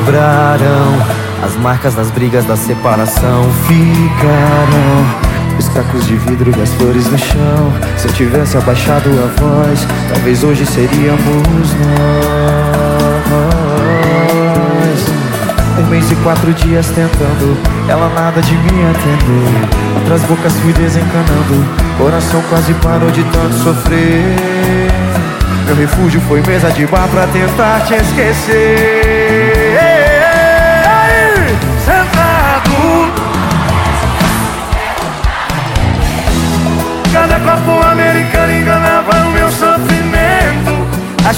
sobrarão. As marcas das brigas da separação ficarão. Os cacos de vidro e as flores no chão. Se eu tivesse abaixado a voz, talvez hoje seríamos nós. Um mês e quatro dias tentando, ela nada de me atender. Outras bocas fui desencanando, coração quase parou de tanto sofrer. Meu refúgio foi mesa de bar pra tentar te esquecer.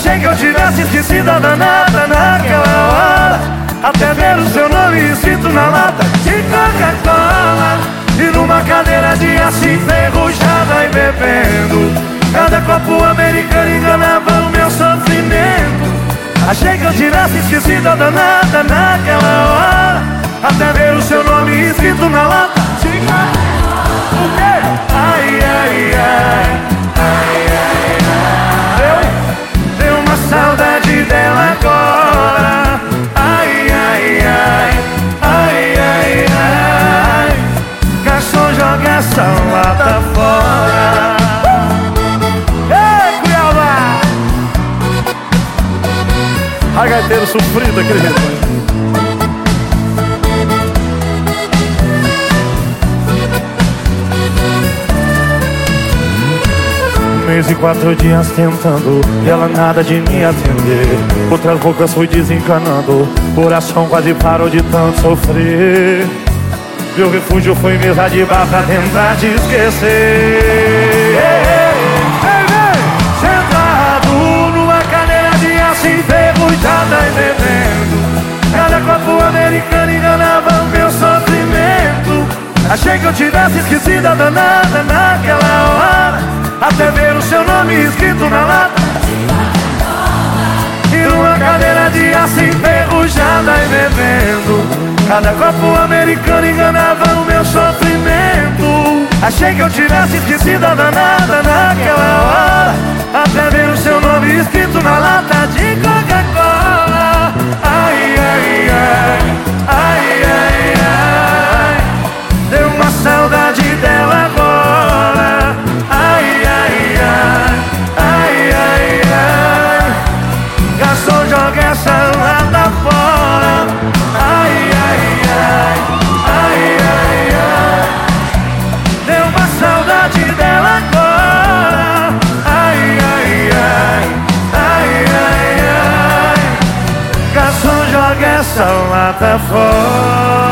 Achei que eu tivesse esquecido a danada naquela hora. Até ver o seu nome escrito na lata de Coca-Cola. E numa cadeira de aço enferrujada e bebendo. Cada copo americano enganava o meu sofrimento. Achei que eu tivesse esquecido a danada naquela hora essa lata fora. Ei, Cuiabá! A gaiteiro sofrido, aquele rebanho mês e quatro dias tentando E ela nada de me atender. Outras bocas fui desencanando Coração quase parou de tanto sofrer meu refúgio foi mesa de bar pra tentar te esquecer. Sentado numa cadeira de aço enferrujada e bebendo. Cada copo americano enganava o meu sofrimento. Achei que eu tivesse esquecido a danada naquela hora. Até ver o seu nome escrito na lata. E numa cadeira de aço enferrujada e bebendo. Cada copo americano enganava o meu sofrimento. Achei que eu tivesse esquecido a danada essa lata fora